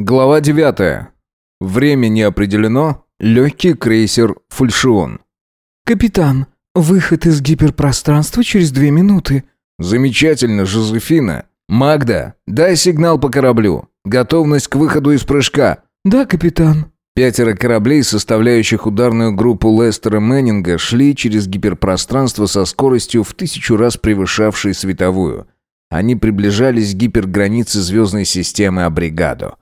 Глава 9. Время не определено. Легкий крейсер «Фальшион». «Капитан, выход из гиперпространства через две минуты». Замечательно, Жозефина. Магда, дай сигнал по кораблю. Готовность к выходу из прыжка. «Да, капитан». Пятеро кораблей, составляющих ударную группу Лестера Мэннинга, шли через гиперпространство со скоростью в тысячу раз превышавшей световую. Они приближались к гипергранице звездной системы Абригадо.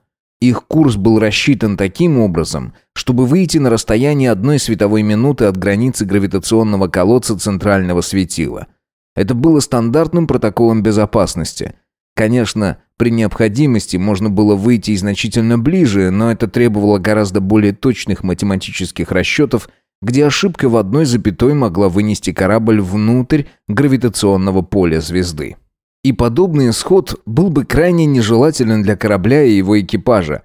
Их курс был рассчитан таким образом, чтобы выйти на расстояние одной световой минуты от границы гравитационного колодца центрального светила. Это было стандартным протоколом безопасности. Конечно, при необходимости можно было выйти и значительно ближе, но это требовало гораздо более точных математических расчетов, где ошибка в одной запятой могла вынести корабль внутрь гравитационного поля звезды. И подобный исход был бы крайне нежелателен для корабля и его экипажа.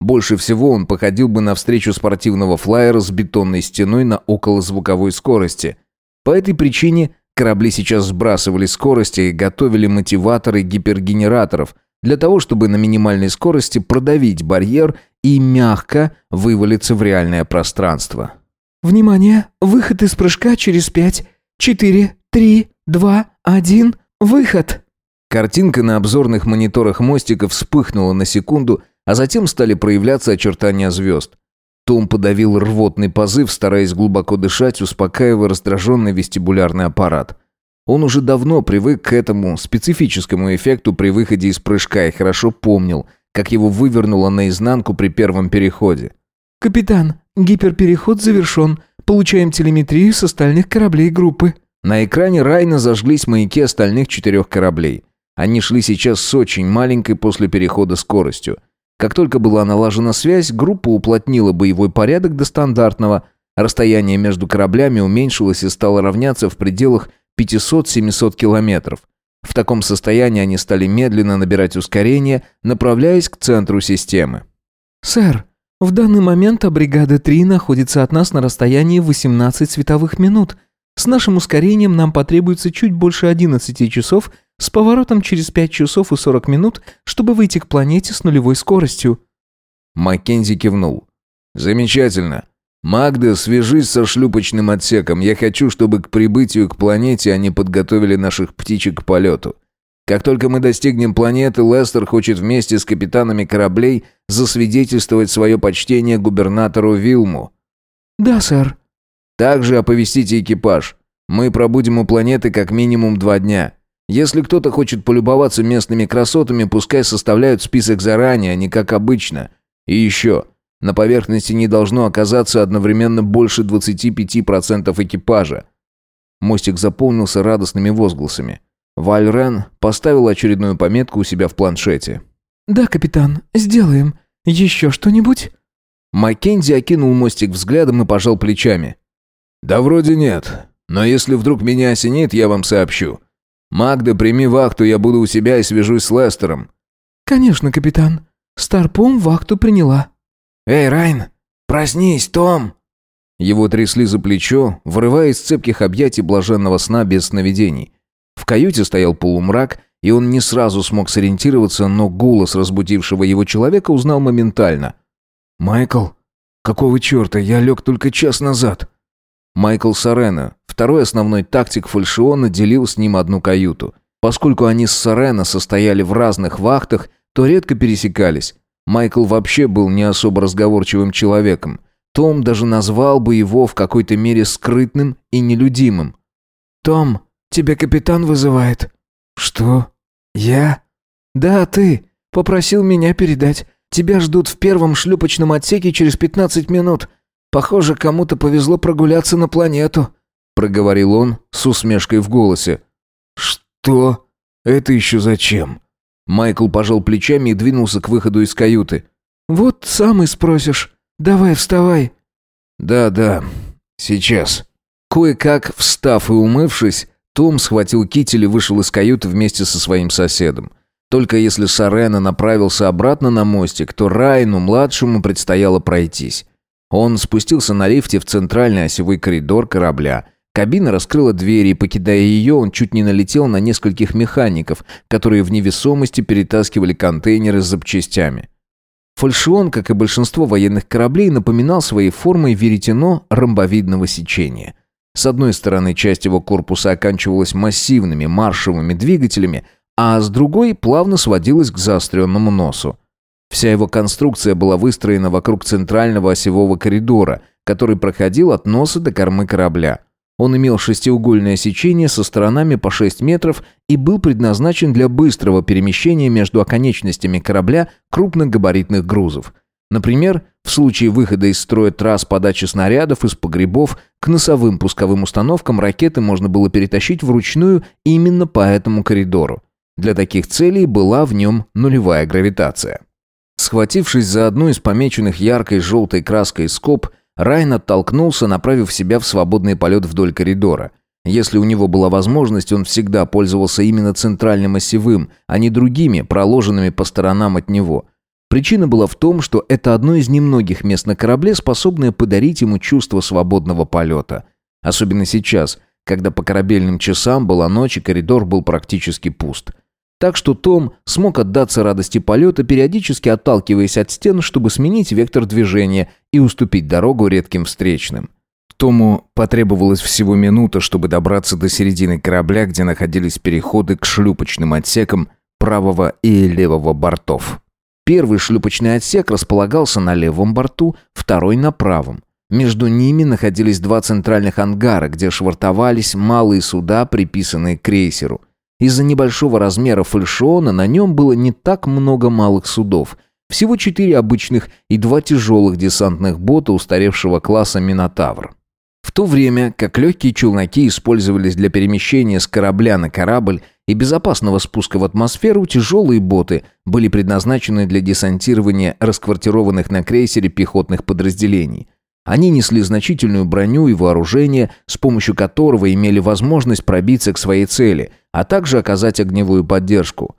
Больше всего он походил бы на встречу спортивного флайера с бетонной стеной на околозвуковой скорости. По этой причине корабли сейчас сбрасывали скорости и готовили мотиваторы гипергенераторов для того, чтобы на минимальной скорости продавить барьер и мягко вывалиться в реальное пространство. «Внимание! Выход из прыжка через пять, четыре, три, два, один, выход!» Картинка на обзорных мониторах мостика вспыхнула на секунду, а затем стали проявляться очертания звезд. Том подавил рвотный позыв, стараясь глубоко дышать, успокаивая раздраженный вестибулярный аппарат. Он уже давно привык к этому специфическому эффекту при выходе из прыжка и хорошо помнил, как его вывернуло наизнанку при первом переходе. «Капитан, гиперпереход завершен. Получаем телеметрию с остальных кораблей группы». На экране Райна зажглись маяки остальных четырех кораблей. Они шли сейчас с очень маленькой после перехода скоростью. Как только была налажена связь, группа уплотнила боевой порядок до стандартного. Расстояние между кораблями уменьшилось и стало равняться в пределах 500-700 километров. В таком состоянии они стали медленно набирать ускорение, направляясь к центру системы. «Сэр, в данный момент бригада 3 находится от нас на расстоянии 18 световых минут. С нашим ускорением нам потребуется чуть больше 11 часов с поворотом через 5 часов и 40 минут, чтобы выйти к планете с нулевой скоростью». Маккензи кивнул. «Замечательно. Магда, свяжись со шлюпочным отсеком. Я хочу, чтобы к прибытию к планете они подготовили наших птичек к полету. Как только мы достигнем планеты, Лестер хочет вместе с капитанами кораблей засвидетельствовать свое почтение губернатору Вилму». «Да, сэр». «Также оповестите экипаж. Мы пробудем у планеты как минимум два дня. Если кто-то хочет полюбоваться местными красотами, пускай составляют список заранее, а не как обычно. И еще, на поверхности не должно оказаться одновременно больше 25% экипажа. Мостик заполнился радостными возгласами. Вальрен поставил очередную пометку у себя в планшете. «Да, капитан, сделаем. Еще что-нибудь?» Маккензи окинул мостик взглядом и пожал плечами. «Да вроде нет. Но если вдруг меня осенит, я вам сообщу. «Магда, прими вахту, я буду у себя и свяжусь с Лестером». «Конечно, капитан. Старпом вахту приняла». «Эй, Райн, проснись, Том!» Его трясли за плечо, вырывая из цепких объятий блаженного сна без сновидений. В каюте стоял полумрак, и он не сразу смог сориентироваться, но голос разбудившего его человека узнал моментально. «Майкл, какого черта? Я лег только час назад». Майкл Сарена, второй основной тактик фальшиона, делил с ним одну каюту. Поскольку они с Сарена состояли в разных вахтах, то редко пересекались. Майкл вообще был не особо разговорчивым человеком. Том даже назвал бы его в какой-то мере скрытным и нелюдимым. «Том, тебя капитан вызывает». «Что? Я?» «Да, ты. Попросил меня передать. Тебя ждут в первом шлюпочном отсеке через пятнадцать минут. Похоже, кому-то повезло прогуляться на планету», — проговорил он с усмешкой в голосе. «Что? Это еще зачем?» Майкл пожал плечами и двинулся к выходу из каюты. «Вот сам и спросишь. Давай, вставай». «Да-да, сейчас». Кое-как, встав и умывшись, том схватил китель и вышел из каюты вместе со своим соседом. Только если Сарена направился обратно на мостик, то Райну, младшему, предстояло пройтись. Он спустился на лифте в центральный осевой коридор корабля. Кабина раскрыла двери, и, покидая ее, он чуть не налетел на нескольких механиков, которые в невесомости перетаскивали контейнеры с запчастями. Фальшион, как и большинство военных кораблей, напоминал своей формой веретено ромбовидного сечения. С одной стороны, часть его корпуса оканчивалась массивными маршевыми двигателями, а с другой плавно сводилась к заостренному носу. Вся его конструкция была выстроена вокруг центрального осевого коридора, который проходил от носа до кормы корабля. Он имел шестиугольное сечение со сторонами по 6 метров и был предназначен для быстрого перемещения между оконечностями корабля крупногабаритных грузов. Например, в случае выхода из строя трасс подачи снарядов из погребов к носовым пусковым установкам ракеты можно было перетащить вручную именно по этому коридору. Для таких целей была в нем нулевая гравитация. Схватившись за одну из помеченных яркой желтой краской скоб, Райн оттолкнулся, направив себя в свободный полет вдоль коридора. Если у него была возможность, он всегда пользовался именно центральным осевым, а не другими, проложенными по сторонам от него. Причина была в том, что это одно из немногих мест на корабле, способное подарить ему чувство свободного полета. Особенно сейчас, когда по корабельным часам была ночь и коридор был практически пуст. Так что Том смог отдаться радости полета, периодически отталкиваясь от стен, чтобы сменить вектор движения и уступить дорогу редким встречным. Тому потребовалось всего минута, чтобы добраться до середины корабля, где находились переходы к шлюпочным отсекам правого и левого бортов. Первый шлюпочный отсек располагался на левом борту, второй на правом. Между ними находились два центральных ангара, где швартовались малые суда, приписанные к крейсеру – из-за небольшого размера фальшиона на нем было не так много малых судов. Всего четыре обычных и два тяжелых десантных бота устаревшего класса «Минотавр». В то время как легкие челноки использовались для перемещения с корабля на корабль и безопасного спуска в атмосферу, тяжелые боты были предназначены для десантирования расквартированных на крейсере пехотных подразделений – они несли значительную броню и вооружение, с помощью которого имели возможность пробиться к своей цели, а также оказать огневую поддержку.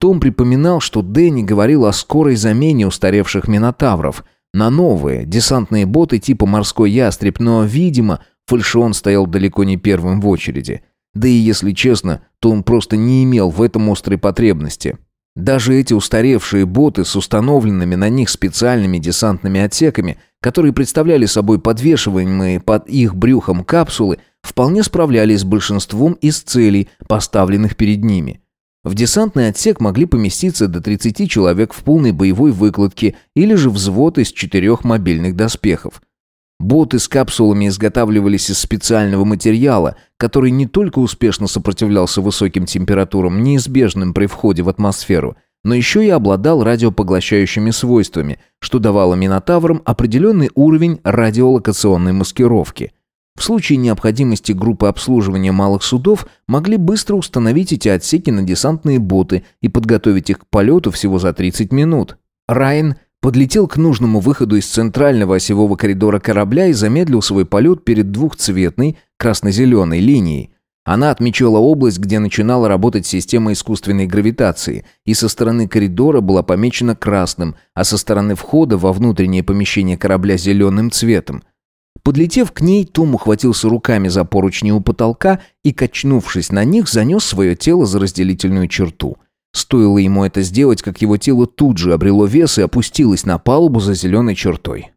Том припоминал, что Дэнни говорил о скорой замене устаревших минотавров на новые десантные боты типа «Морской ястреб», но, видимо, фальшион стоял далеко не первым в очереди. Да и, если честно, то он просто не имел в этом острой потребности. Даже эти устаревшие боты с установленными на них специальными десантными отсеками, которые представляли собой подвешиваемые под их брюхом капсулы, вполне справлялись с большинством из целей, поставленных перед ними. В десантный отсек могли поместиться до 30 человек в полной боевой выкладке или же взвод из четырех мобильных доспехов – Боты с капсулами изготавливались из специального материала, который не только успешно сопротивлялся высоким температурам, неизбежным при входе в атмосферу, но еще и обладал радиопоглощающими свойствами, что давало минотаврам определенный уровень радиолокационной маскировки. В случае необходимости группы обслуживания малых судов могли быстро установить эти отсеки на десантные боты и подготовить их к полету всего за 30 минут. Райан подлетел к нужному выходу из центрального осевого коридора корабля и замедлил свой полет перед двухцветной красно-зеленой линией. Она отмечала область, где начинала работать система искусственной гравитации, и со стороны коридора была помечена красным, а со стороны входа во внутреннее помещение корабля зеленым цветом. Подлетев к ней, Том ухватился руками за поручни у потолка и, качнувшись на них, занес свое тело за разделительную черту. Стоило ему это сделать, как его тело тут же обрело вес и опустилось на палубу за зеленой чертой.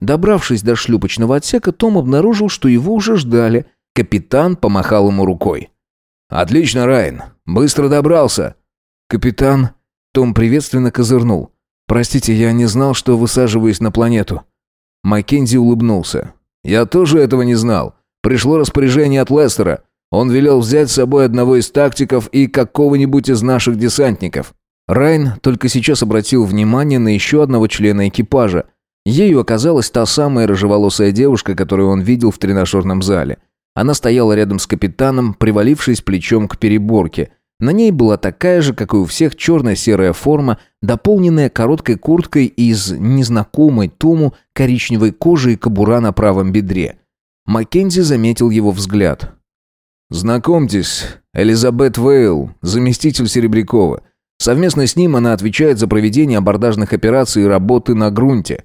Добравшись до шлюпочного отсека, Том обнаружил, что его уже ждали. Капитан помахал ему рукой. «Отлично, Райан. Быстро добрался». «Капитан...» Том приветственно козырнул. «Простите, я не знал, что высаживаюсь на планету». Маккензи улыбнулся. «Я тоже этого не знал. Пришло распоряжение от Лестера. Он велел взять с собой одного из тактиков и какого-нибудь из наших десантников. Райн только сейчас обратил внимание на еще одного члена экипажа. Ею оказалась та самая рыжеволосая девушка, которую он видел в тренажерном зале. Она стояла рядом с капитаном, привалившись плечом к переборке. На ней была такая же, как и у всех, черно-серая форма, дополненная короткой курткой из незнакомой Тому коричневой кожи и кобура на правом бедре. Маккензи заметил его взгляд. Знакомьтесь, Элизабет Вейл, заместитель Серебрякова. Совместно с ним она отвечает за проведение абордажных операций и работы на грунте.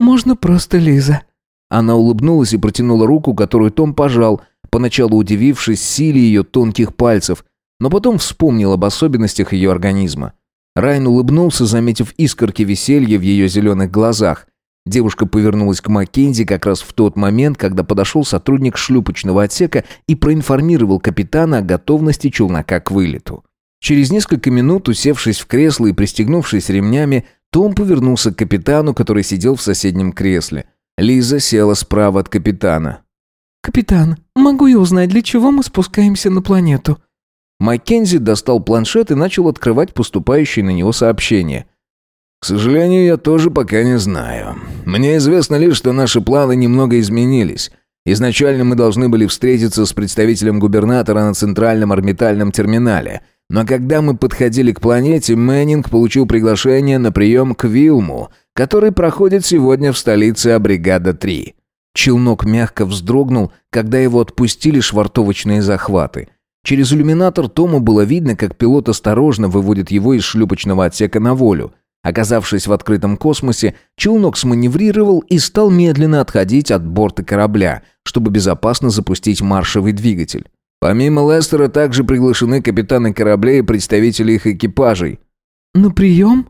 «Можно просто Лиза». Она улыбнулась и протянула руку, которую Том пожал, поначалу удивившись силе ее тонких пальцев, но потом вспомнил об особенностях ее организма. Райн улыбнулся, заметив искорки веселья в ее зеленых глазах. Девушка повернулась к Маккензи как раз в тот момент, когда подошел сотрудник шлюпочного отсека и проинформировал капитана о готовности челнока к вылету. Через несколько минут, усевшись в кресло и пристегнувшись ремнями, том повернулся к капитану, который сидел в соседнем кресле. Лиза села справа от капитана. «Капитан, могу я узнать, для чего мы спускаемся на планету?» Маккензи достал планшет и начал открывать поступающие на него сообщения. «К сожалению, я тоже пока не знаю. Мне известно лишь, что наши планы немного изменились. Изначально мы должны были встретиться с представителем губернатора на центральном орбитальном терминале. Но когда мы подходили к планете, Мэннинг получил приглашение на прием к Вилму, который проходит сегодня в столице Абригада-3. Челнок мягко вздрогнул, когда его отпустили швартовочные захваты. Через иллюминатор Тому было видно, как пилот осторожно выводит его из шлюпочного отсека на волю. Оказавшись в открытом космосе, челнок сманеврировал и стал медленно отходить от борта корабля, чтобы безопасно запустить маршевый двигатель. Помимо Лестера также приглашены капитаны кораблей и представители их экипажей. «На прием?»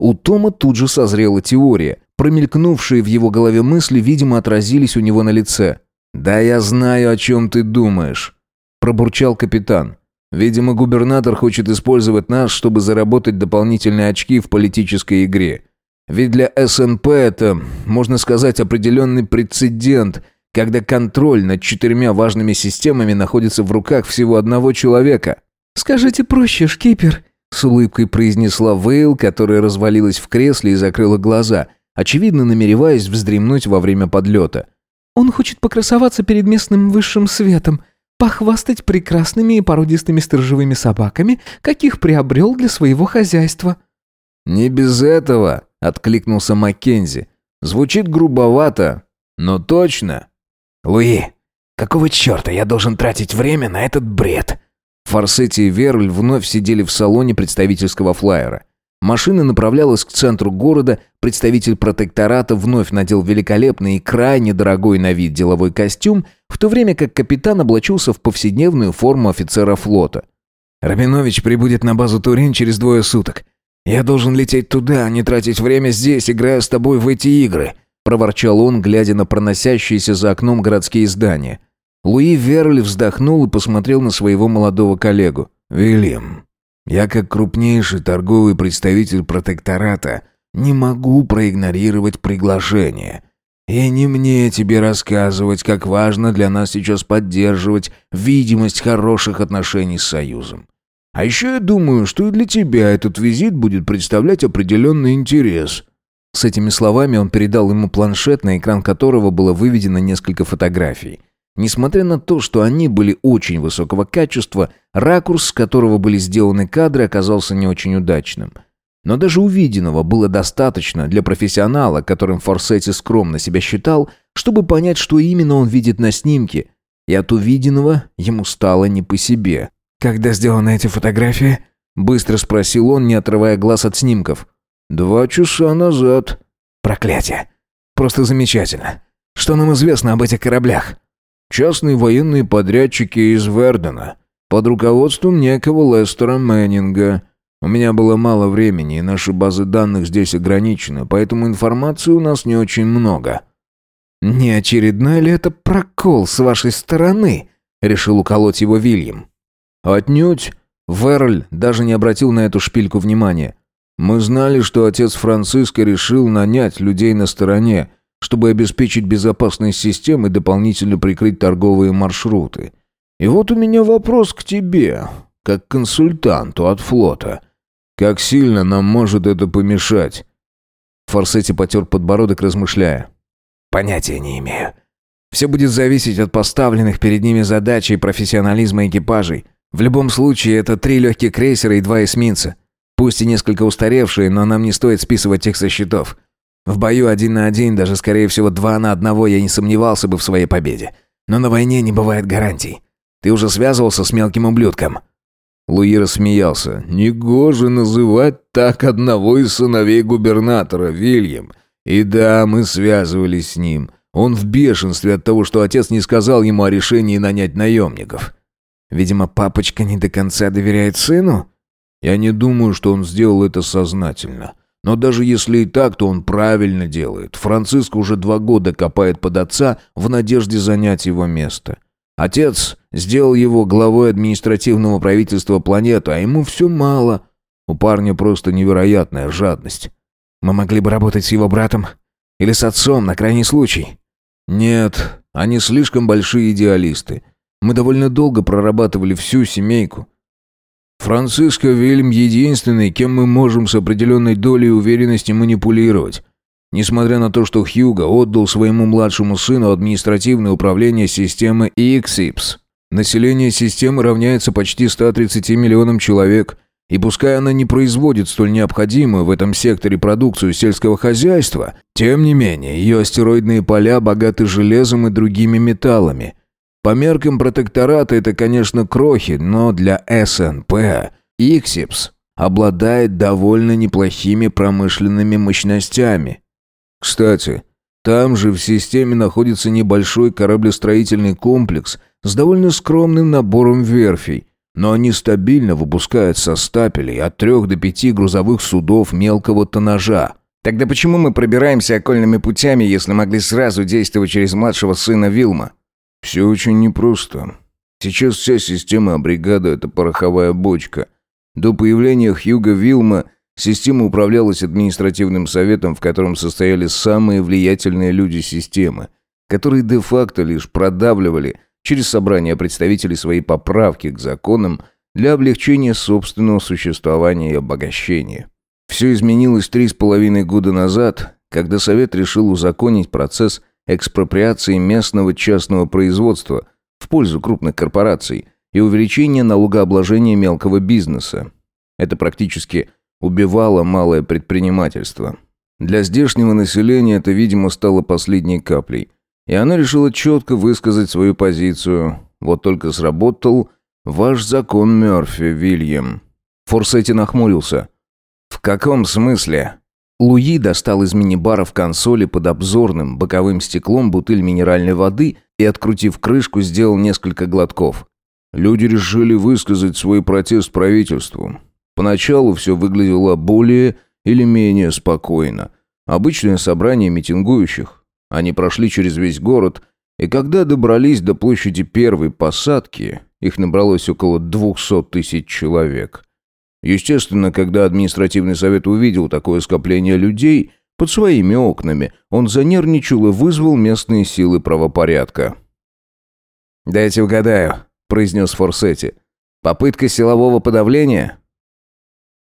У Тома тут же созрела теория. Промелькнувшие в его голове мысли, видимо, отразились у него на лице. «Да я знаю, о чем ты думаешь», – пробурчал капитан. Видимо, губернатор хочет использовать нас, чтобы заработать дополнительные очки в политической игре. Ведь для СНП это, можно сказать, определенный прецедент, когда контроль над четырьмя важными системами находится в руках всего одного человека. «Скажите проще, шкипер», — с улыбкой произнесла Вейл, которая развалилась в кресле и закрыла глаза, очевидно намереваясь вздремнуть во время подлета. «Он хочет покрасоваться перед местным высшим светом, похвастать прекрасными и породистыми сторожевыми собаками, каких приобрел для своего хозяйства». «Не без этого», — откликнулся Маккензи. «Звучит грубовато, но точно». «Луи, какого черта я должен тратить время на этот бред?» Форсетти и Верль вновь сидели в салоне представительского флайера. Машина направлялась к центру города, представитель протектората вновь надел великолепный и крайне дорогой на вид деловой костюм, в то время как капитан облачился в повседневную форму офицера флота. «Рабинович прибудет на базу Турин через двое суток. Я должен лететь туда, а не тратить время здесь, играя с тобой в эти игры», проворчал он, глядя на проносящиеся за окном городские здания. Луи Верль вздохнул и посмотрел на своего молодого коллегу. «Вильям, я, как крупнейший торговый представитель протектората, не могу проигнорировать приглашение. И не мне тебе рассказывать, как важно для нас сейчас поддерживать видимость хороших отношений с Союзом. А еще я думаю, что и для тебя этот визит будет представлять определенный интерес». С этими словами он передал ему планшет, на экран которого было выведено несколько фотографий. Несмотря на то, что они были очень высокого качества, ракурс, с которого были сделаны кадры, оказался не очень удачным. Но даже увиденного было достаточно для профессионала, которым Форсетти скромно себя считал, чтобы понять, что именно он видит на снимке. И от увиденного ему стало не по себе. «Когда сделаны эти фотографии?» – быстро спросил он, не отрывая глаз от снимков. «Два часа назад». «Проклятие! Просто замечательно! Что нам известно об этих кораблях?» Частные военные подрядчики из Вердена. Под руководством некого Лестера Мэннинга. У меня было мало времени, и наши базы данных здесь ограничены, поэтому информации у нас не очень много». «Не очередной ли это прокол с вашей стороны?» — решил уколоть его Вильям. «Отнюдь». Верль даже не обратил на эту шпильку внимания. «Мы знали, что отец Франциско решил нанять людей на стороне, чтобы обеспечить безопасность систем и дополнительно прикрыть торговые маршруты. И вот у меня вопрос к тебе, как консультанту от флота. Как сильно нам может это помешать?» Форсетти потер подбородок, размышляя. «Понятия не имею. Все будет зависеть от поставленных перед ними задач и профессионализма экипажей. В любом случае, это три легких крейсера и два эсминца. Пусть и несколько устаревшие, но нам не стоит списывать их со счетов. В бою один на один, даже скорее всего два на одного, я не сомневался бы в своей победе. Но на войне не бывает гарантий. Ты уже связывался с мелким ублюдком?» Луи рассмеялся. «Негоже называть так одного из сыновей губернатора, Вильям. И да, мы связывались с ним. Он в бешенстве от того, что отец не сказал ему о решении нанять наемников. Видимо, папочка не до конца доверяет сыну?» Я не думаю, что он сделал это сознательно. Но даже если и так, то он правильно делает. Франциско уже два года копает под отца в надежде занять его место. Отец сделал его главой административного правительства планеты, а ему все мало. У парня просто невероятная жадность. Мы могли бы работать с его братом или с отцом на крайний случай. Нет, они слишком большие идеалисты. Мы довольно долго прорабатывали всю семейку. Франциско Вильям единственный, кем мы можем с определенной долей уверенности манипулировать. Несмотря на то, что Хьюго отдал своему младшему сыну административное управление системы XIPS. Население системы равняется почти 130 миллионам человек, и пускай она не производит столь необходимую в этом секторе продукцию сельского хозяйства, тем не менее ее астероидные поля богаты железом и другими металлами – по меркам протектората это, конечно, крохи, но для СНП Иксипс обладает довольно неплохими промышленными мощностями. Кстати, там же в системе находится небольшой кораблестроительный комплекс с довольно скромным набором верфей, но они стабильно выпускают со стапелей от трех до пяти грузовых судов мелкого тоннажа. Тогда почему мы пробираемся окольными путями, если могли сразу действовать через младшего сына Вилма? Все очень непросто. Сейчас вся система бригада – это пороховая бочка. До появления Хьюга Вилма система управлялась административным советом, в котором состояли самые влиятельные люди системы, которые де-факто лишь продавливали через собрание представителей свои поправки к законам для облегчения собственного существования и обогащения. Все изменилось три с половиной года назад, когда Совет решил узаконить процесс экспроприации местного частного производства в пользу крупных корпораций и увеличения налогообложения мелкого бизнеса. Это практически убивало малое предпринимательство. Для здешнего населения это, видимо, стало последней каплей. И оно решило четко высказать свою позицию. Вот только сработал ваш закон Мёрфи, Вильям. Форсетти нахмурился. «В каком смысле?» Луи достал из мини-бара в консоли под обзорным боковым стеклом бутыль минеральной воды и, открутив крышку, сделал несколько глотков. Люди решили высказать свой протест правительству. Поначалу все выглядело более или менее спокойно. Обычное собрание митингующих. Они прошли через весь город, и когда добрались до площади первой посадки, их набралось около двухсот тысяч человек. Естественно, когда административный совет увидел такое скопление людей под своими окнами, он занервничал и вызвал местные силы правопорядка. «Дайте угадаю», — произнес Форсетти. «Попытка силового подавления?»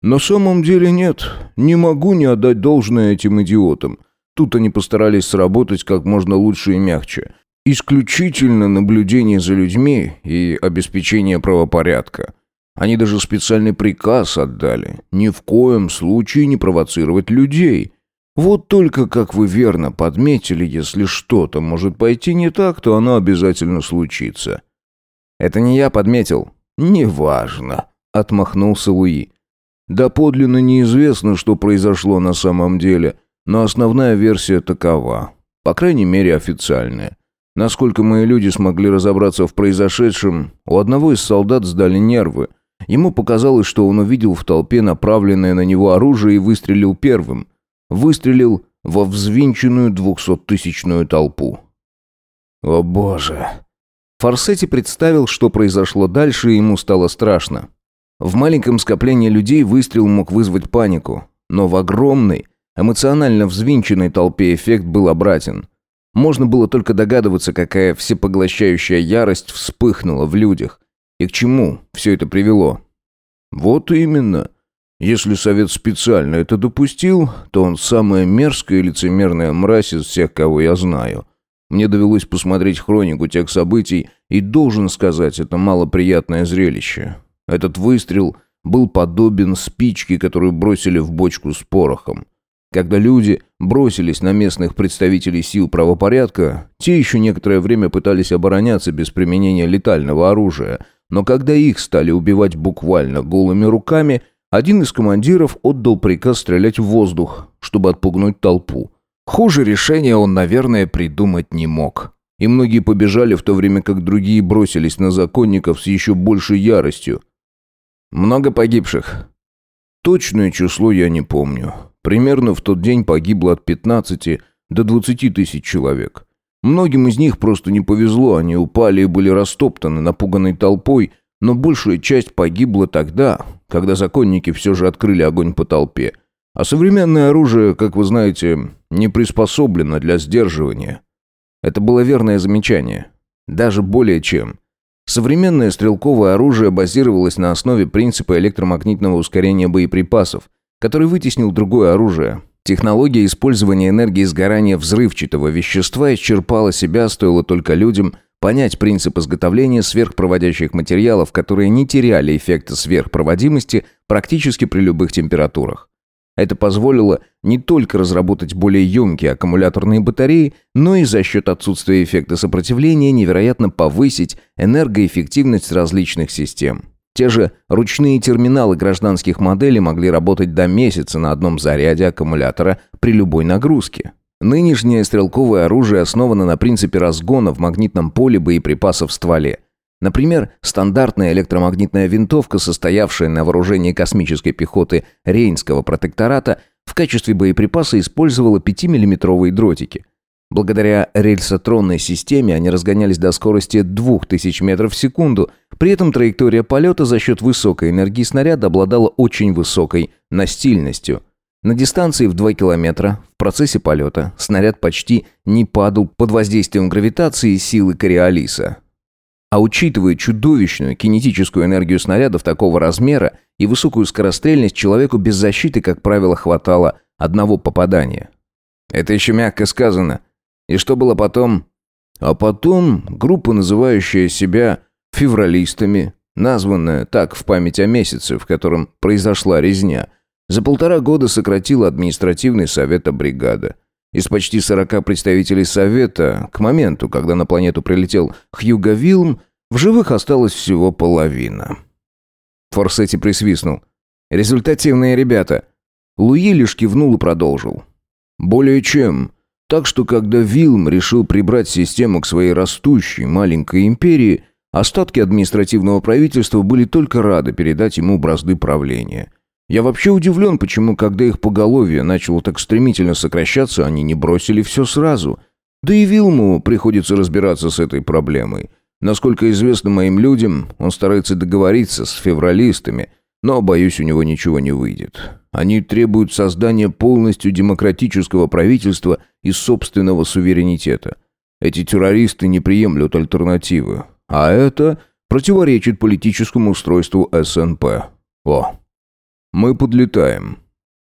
«На самом деле нет. Не могу не отдать должное этим идиотам. Тут они постарались сработать как можно лучше и мягче. Исключительно наблюдение за людьми и обеспечение правопорядка. Они даже специальный приказ отдали. Ни в коем случае не провоцировать людей. Вот только, как вы верно подметили, если что-то может пойти не так, то оно обязательно случится. Это не я подметил. Неважно, отмахнулся Луи. Да подлинно неизвестно, что произошло на самом деле, но основная версия такова. По крайней мере, официальная. Насколько мои люди смогли разобраться в произошедшем, у одного из солдат сдали нервы – Ему показалось, что он увидел в толпе направленное на него оружие и выстрелил первым. Выстрелил во взвинченную двухсоттысячную толпу. «О боже!» Форсетти представил, что произошло дальше, и ему стало страшно. В маленьком скоплении людей выстрел мог вызвать панику, но в огромной, эмоционально взвинченной толпе эффект был обратен. Можно было только догадываться, какая всепоглощающая ярость вспыхнула в людях, и к чему все это привело? Вот именно. Если совет специально это допустил, то он самая мерзкая и лицемерная мразь из всех, кого я знаю. Мне довелось посмотреть хронику тех событий, и должен сказать, это малоприятное зрелище. Этот выстрел был подобен спичке, которую бросили в бочку с порохом. Когда люди бросились на местных представителей сил правопорядка, те еще некоторое время пытались обороняться без применения летального оружия – но когда их стали убивать буквально голыми руками, один из командиров отдал приказ стрелять в воздух, чтобы отпугнуть толпу. Хуже решения он, наверное, придумать не мог. И многие побежали, в то время как другие бросились на законников с еще большей яростью. «Много погибших?» Точное число я не помню. Примерно в тот день погибло от 15 до 20 тысяч человек. Многим из них просто не повезло, они упали и были растоптаны напуганной толпой, но большая часть погибла тогда, когда законники все же открыли огонь по толпе. А современное оружие, как вы знаете, не приспособлено для сдерживания. Это было верное замечание. Даже более чем. Современное стрелковое оружие базировалось на основе принципа электромагнитного ускорения боеприпасов, который вытеснил другое оружие. Технология использования энергии сгорания взрывчатого вещества исчерпала себя, стоило только людям понять принцип изготовления сверхпроводящих материалов, которые не теряли эффекта сверхпроводимости практически при любых температурах. Это позволило не только разработать более емкие аккумуляторные батареи, но и за счет отсутствия эффекта сопротивления невероятно повысить энергоэффективность различных систем. Те же ручные терминалы гражданских моделей могли работать до месяца на одном заряде аккумулятора при любой нагрузке. Нынешнее стрелковое оружие основано на принципе разгона в магнитном поле боеприпасов в стволе. Например, стандартная электромагнитная винтовка, состоявшая на вооружении космической пехоты Рейнского протектората, в качестве боеприпаса использовала 5-миллиметровые дротики. Благодаря рельсотронной системе они разгонялись до скорости 2000 метров в секунду, при этом траектория полета за счет высокой энергии снаряда обладала очень высокой настильностью. На дистанции в 2 километра в процессе полета снаряд почти не падал под воздействием гравитации и силы Кориолиса. А учитывая чудовищную кинетическую энергию снарядов такого размера и высокую скорострельность, человеку без защиты, как правило, хватало одного попадания. Это еще мягко сказано. И что было потом? А потом группа, называющая себя февралистами, названная так в память о месяце, в котором произошла резня, за полтора года сократила административный совет бригада. Из почти 40 представителей Совета, к моменту, когда на планету прилетел Хьюго Вилм, в живых осталось всего половина. Форсетти присвистнул. «Результативные ребята». Луи лишь кивнул и продолжил. «Более чем. Так что, когда Вилм решил прибрать систему к своей растущей маленькой империи, остатки административного правительства были только рады передать ему бразды правления. Я вообще удивлен, почему, когда их поголовье начало так стремительно сокращаться, они не бросили все сразу. Да и Вилму приходится разбираться с этой проблемой. Насколько известно моим людям, он старается договориться с февралистами, но, боюсь, у него ничего не выйдет. Они требуют создания полностью демократического правительства и собственного суверенитета. Эти террористы не приемлют альтернативы. А это противоречит политическому устройству СНП. О, мы подлетаем.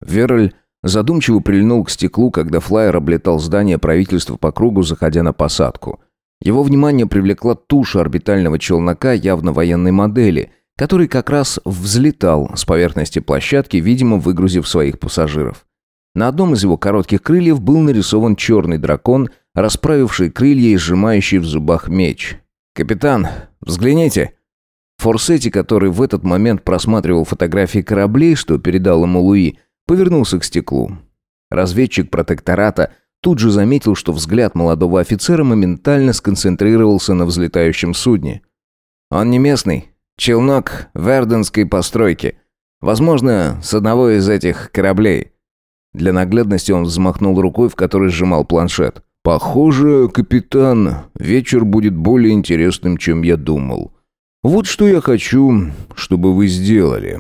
Верль задумчиво прильнул к стеклу, когда флайер облетал здание правительства по кругу, заходя на посадку. Его внимание привлекла туша орбитального челнока явно военной модели, который как раз взлетал с поверхности площадки, видимо, выгрузив своих пассажиров. На одном из его коротких крыльев был нарисован черный дракон, расправивший крылья и сжимающий в зубах меч. «Капитан, взгляните!» Форсетти, который в этот момент просматривал фотографии кораблей, что передал ему Луи, повернулся к стеклу. Разведчик протектората тут же заметил, что взгляд молодого офицера моментально сконцентрировался на взлетающем судне. «Он не местный. Челнок верденской постройки. Возможно, с одного из этих кораблей». Для наглядности он взмахнул рукой, в которой сжимал планшет. «Похоже, капитан, вечер будет более интересным, чем я думал. Вот что я хочу, чтобы вы сделали.